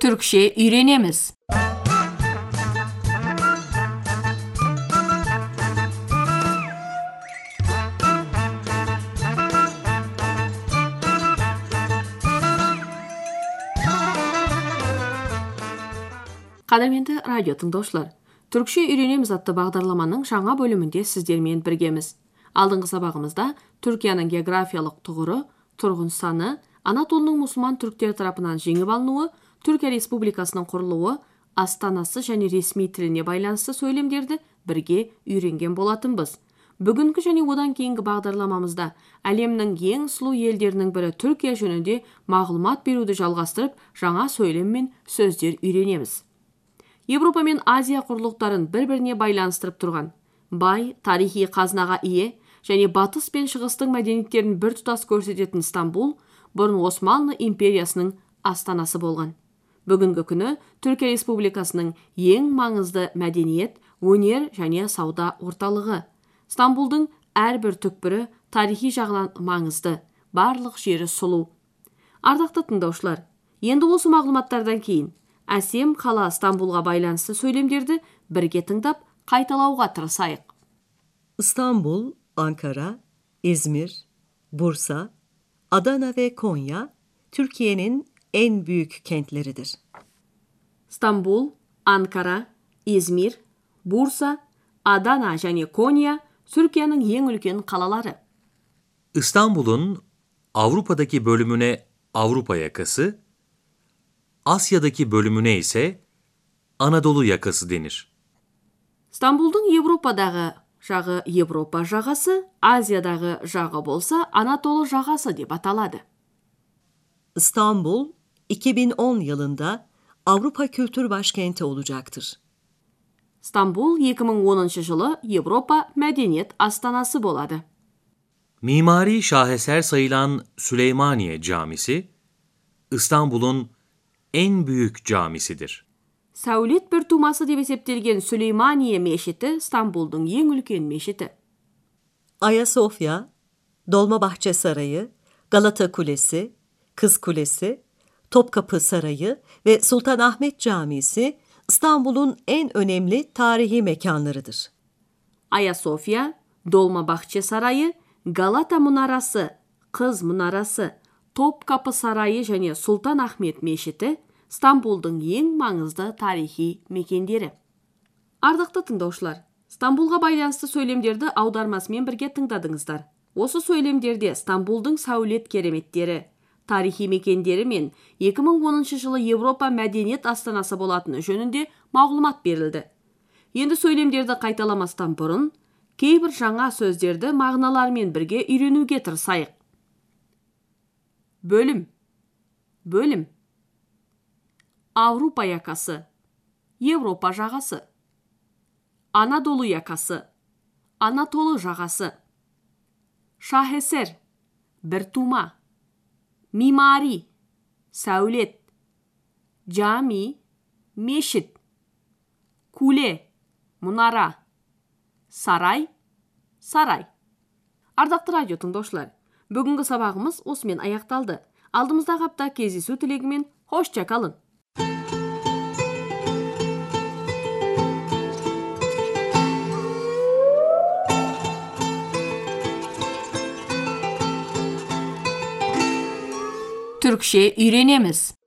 Türkçe öğrenemiz. Қадірменді радио тыңдаушылар, Түркше үйренеміз атты бағдарламаның жаңа бөлімінде сіздермен біргеміз. Алдыңғы сабағымызда Түркияның географиялық тұғыры, тұрғын саны, Анатолының мұсылман түріктер тарапынан жеңіп алынуы, Түркия Республикасының құрылуы, астанасы және ресми тіліне байланысты сөйлемдерді бірге үйренген болатынбыз. Бүгінгі және одан кейінгі бағдарламамызда әлемнің ең сұлу елдерінің бірі Түркия жөнінде мағлұмат беруді жалғастырып, жаңа сөйлем мен сөздер үйренеміз европа мен азия құрлықтарын бір біріне байланыстырып тұрған бай тарихи қазынаға ие және батыс пен шығыстың мәдениеттерін бір тұтас көрсететін стамбул бұрын османлы империясының астанасы болған бүгінгі күні түркия республикасының ең маңызды мәдениет өнер және сауда орталығы. Стамбулдың әрбір түкпірі тарихи жағынан маңызды барлық жері сұлу. Ардақты тыңдаушылар енді осы мағлұматтардан кейін әсем қала стамбулға байланысты сөйлемдерді бірге тыңдап қайталауға тырысайық. İstanbul, Ankara, İzmir, Bursa, Adana ve Konya Türkiye'nin en büyük kentleridir. стамбул анкара измир бурса адана және кония түркияның ең үлкен қалалары İstanbul'un Avrupa'daki bölümüne Avrupa yakası, Asya'daki bölümüne ise Anadolu yakası denir. стамбулдың европадағы жағы европа жағасы азиядағы жағы болса анатолы жағасы деп аталады İstanbul 2010 yılında Avrupa Kültür Başkenti olacaktır. стамбул 2010 жылы европа мәдениет астанасы болады Mimari şaheser sayılan Süleymaniye Camisi, İstanbul'un en büyük camisidir. сәулет бір тумасы деп есептелген сүлеймания мешіті стамбулдың ең үлкен мешіті Ayasofya, Dolmabahçe Sarayı, Galata Kulesi, Kız Kulesi, Topkapı Sarayı ve Sultanahmet Camisi İstanbul'un en önemli tarihi mekanlarıdır. Ayasofya, Dolmabahçe Sarayı, Galata мұнарасы, Қыз мұнарасы, Топкапы сарайы және Сұлтан Ахмет мешіті Стамбулдың ең маңызды тарихи мекендері. Ардақты тыңдаушылар, Стамбулға байланысты сөйлемдерді аудармасымен бірге тыңдадыңыздар. Осы сөйлемдерде Стамбулдың сәулет кереметтері, тарихи мекендері мен 2010 жылы Европа мәдениет астанасы болатыны жөнінде мағлұмат берілді. Енді сөйлемдерді қайталамастан бұрын кейбір жаңа сөздерді мағыналармен бірге үйренуге тырысайық. Бөлім. Бөлім. Аврупа якасы. Европа жағасы. Анадолу якасы. Анатолы жағасы. Шахесер. Бір тума. Мимари. Сәулет. Жами. Мешіт. Куле. Мұнара. Сарай. Сарай. Ардақты радио тыңдаушылар, бүгінгі сабағымыз осымен аяқталды. Алдымыздағы апта кездесу тілегімен hoşça kalın. Türkçe öğrenemiz.